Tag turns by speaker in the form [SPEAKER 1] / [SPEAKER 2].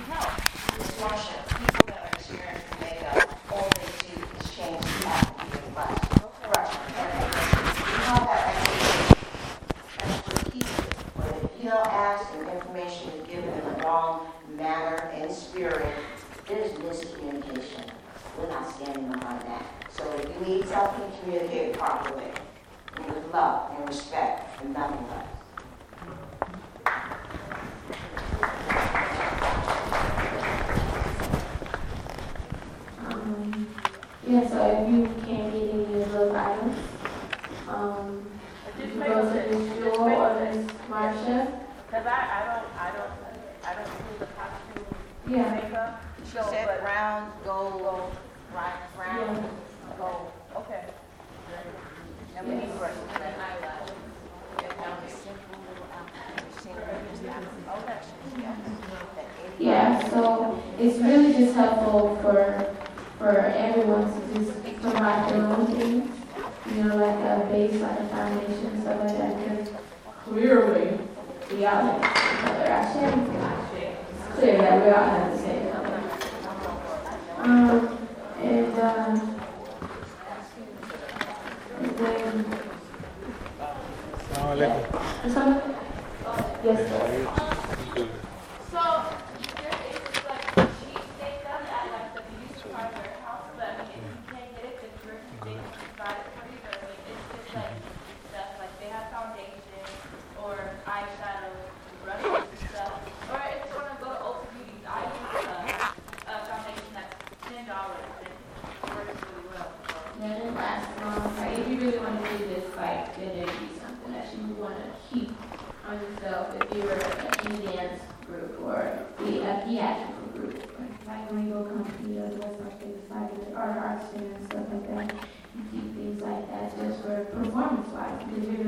[SPEAKER 1] help.
[SPEAKER 2] Ms. Marsha, people that are experiencing makeup, all they do is change the pattern of your lash. Correct. You have that expertise, but if you don't ask and information is given in the wrong manner and spirit, there's miscommunication. We're not standing behind that. So if you need something, communicate properly, and with love and respect, and nothing less.
[SPEAKER 3] Yeah, so if you can't get any of those items, um, you can go to
[SPEAKER 1] list.
[SPEAKER 3] Ms.
[SPEAKER 1] Just
[SPEAKER 3] Jewel
[SPEAKER 1] make a
[SPEAKER 3] or
[SPEAKER 1] list.
[SPEAKER 3] Ms. Marsha.
[SPEAKER 1] Cause I, I don't, I don't, I don't do the costume
[SPEAKER 3] Yeah.
[SPEAKER 1] makeup.
[SPEAKER 2] She
[SPEAKER 1] So,
[SPEAKER 2] said
[SPEAKER 1] but-
[SPEAKER 2] brown, gold, brown, brown,
[SPEAKER 3] Yeah.
[SPEAKER 2] gold.
[SPEAKER 1] Okay. And we need to rush.
[SPEAKER 3] Yeah, so it's really just helpful for, for everyone to just provide their own things. You know, like a base, like a foundation, stuff like that, because clearly, we all have each other, I share. It's clear that we all have the same color. Um, and, uh, and then, Someone- Yes, sir.
[SPEAKER 4] So, there is like cheap makeup at like the beauty supply warehouse, but I mean, if you can't get it, then we're, they it for you, but it's just like stuff, like they have foundation or eyeshadow, brushes stuff. Or if you wanna go to Ulta Beauty, I use a, a foundation that's ten dollars and it works really well.
[SPEAKER 3] Then it lasts long, like, if you really want to do this, like, then it'd be something that you would want to keep on yourself if you were in a dance group or a theatrical group. Like when you go company or our students stuff like that, You keep things like that just for performance-wise, because you're